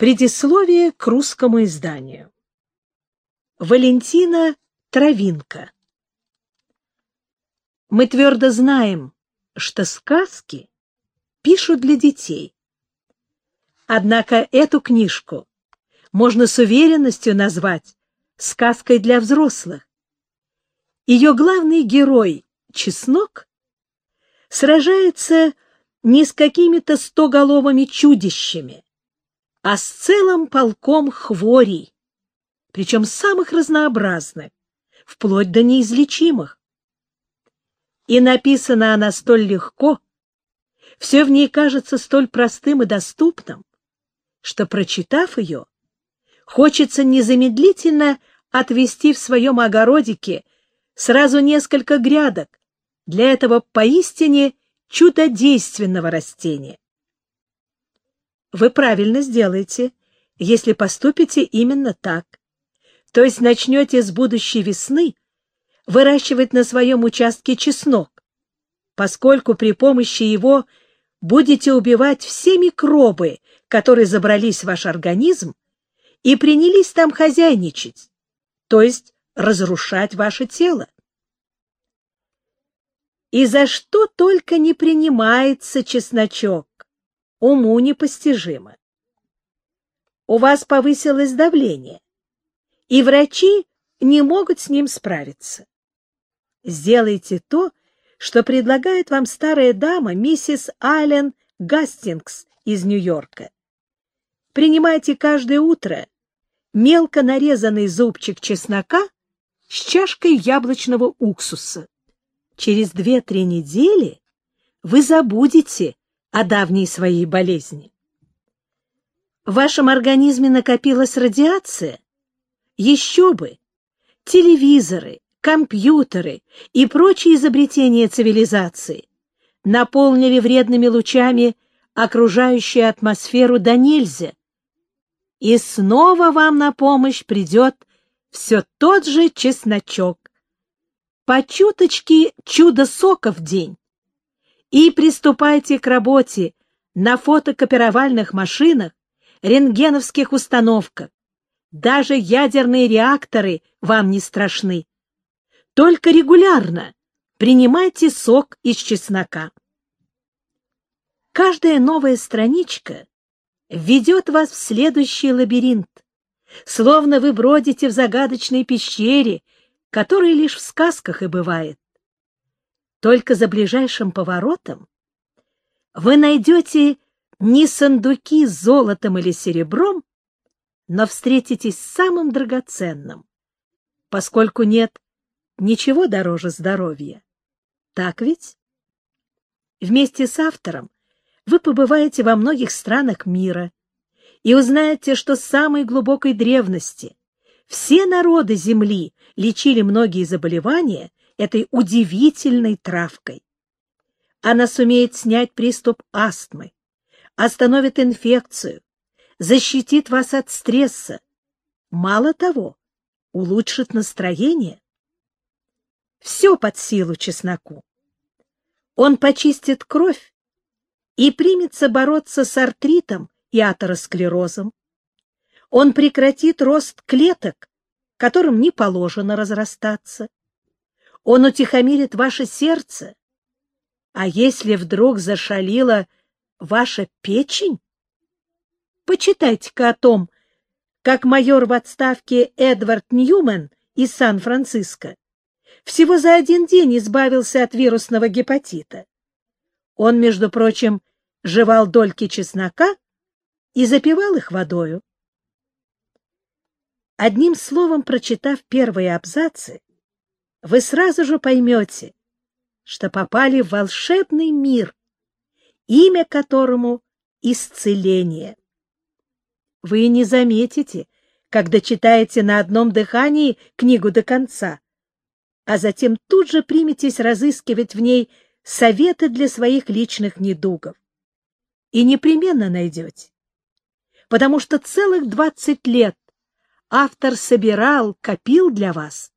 Предисловие к русскому изданию. Валентина Травинка. Мы твердо знаем, что сказки пишут для детей. Однако эту книжку можно с уверенностью назвать сказкой для взрослых. Ее главный герой, Чеснок, сражается не с какими-то стоголовыми чудищами, а с целым полком хворей, причем самых разнообразных, вплоть до неизлечимых. И написана она столь легко, все в ней кажется столь простым и доступным, что, прочитав ее, хочется незамедлительно отвести в своем огородике сразу несколько грядок для этого поистине чудодейственного растения. Вы правильно сделаете, если поступите именно так. То есть начнете с будущей весны выращивать на своем участке чеснок, поскольку при помощи его будете убивать все микробы, которые забрались в ваш организм и принялись там хозяйничать, то есть разрушать ваше тело. И за что только не принимается чесночок, уму непостижимо. У вас повысилось давление, и врачи не могут с ним справиться. Сделайте то, что предлагает вам старая дама миссис Айлен Гастингс из Нью-Йорка. Принимайте каждое утро мелко нарезанный зубчик чеснока с чашкой яблочного уксуса. Через две-три недели вы забудете о давней своей болезни. В вашем организме накопилась радиация? Еще бы! Телевизоры, компьютеры и прочие изобретения цивилизации наполнили вредными лучами окружающую атмосферу до нельзя. И снова вам на помощь придет все тот же чесночок. По чуточке чудо сока в день и приступайте к работе на фотокопировальных машинах, рентгеновских установках. Даже ядерные реакторы вам не страшны. Только регулярно принимайте сок из чеснока. Каждая новая страничка ведет вас в следующий лабиринт, словно вы бродите в загадочной пещере, которая лишь в сказках и бывает. Только за ближайшим поворотом вы найдете не сундуки с золотом или серебром, но встретитесь с самым драгоценным, поскольку нет ничего дороже здоровья. Так ведь? Вместе с автором вы побываете во многих странах мира и узнаете, что с самой глубокой древности все народы Земли лечили многие заболевания этой удивительной травкой. Она сумеет снять приступ астмы, остановит инфекцию, защитит вас от стресса. Мало того, улучшит настроение. Все под силу чесноку. Он почистит кровь и примется бороться с артритом и атеросклерозом. Он прекратит рост клеток, которым не положено разрастаться. Он утихомирит ваше сердце. А если вдруг зашалила ваша печень? Почитайте-ка о том, как майор в отставке Эдвард Ньюман из Сан-Франциско всего за один день избавился от вирусного гепатита. Он, между прочим, жевал дольки чеснока и запивал их водою. Одним словом, прочитав первые абзацы, вы сразу же поймете, что попали в волшебный мир, имя которому — исцеление. Вы не заметите, когда читаете на одном дыхании книгу до конца, а затем тут же приметесь разыскивать в ней советы для своих личных недугов. И непременно найдете. Потому что целых двадцать лет автор собирал, копил для вас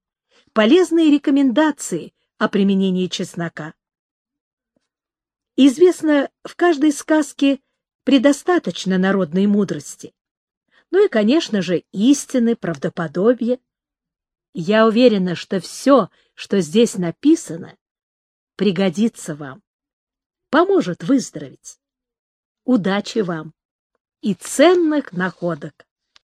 полезные рекомендации о применении чеснока. Известно, в каждой сказке предостаточно народной мудрости. Ну и, конечно же, истины, правдоподобие. Я уверена, что все, что здесь написано, пригодится вам, поможет выздороветь. Удачи вам и ценных находок!